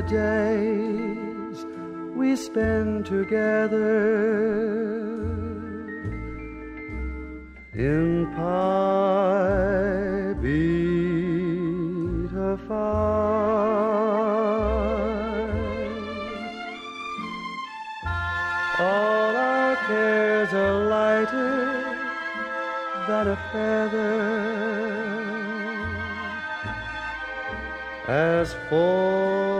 the days we spend together. In Pi All our cares are lighter than a feather. As for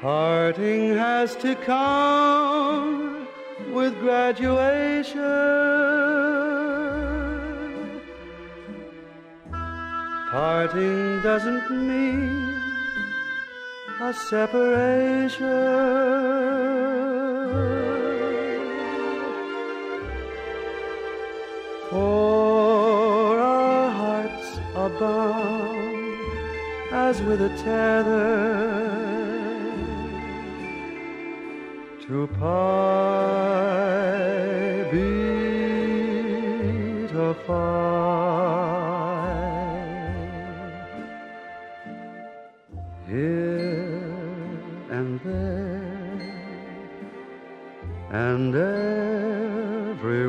parting has to come with graduation. Parting doesn't mean a separation. For our hearts are bound as with a tether to pie beat a fire. Here and there and everywhere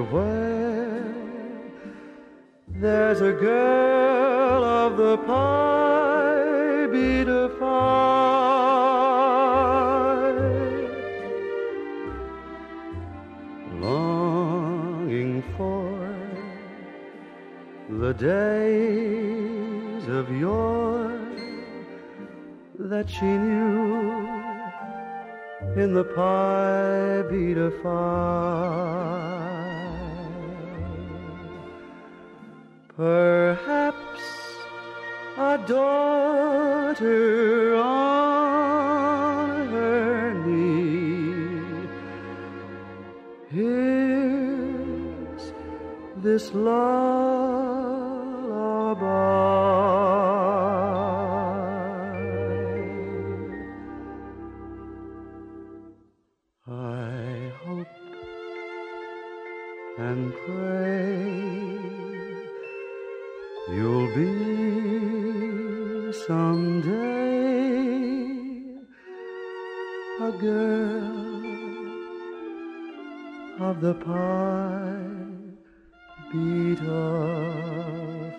there's a girl of the Pi the days of yore that she knew in the Pi Beta Phi. Perhaps a daughter on her knee hears this lullaby. And pray. You'll be someday a girl of the pie beat a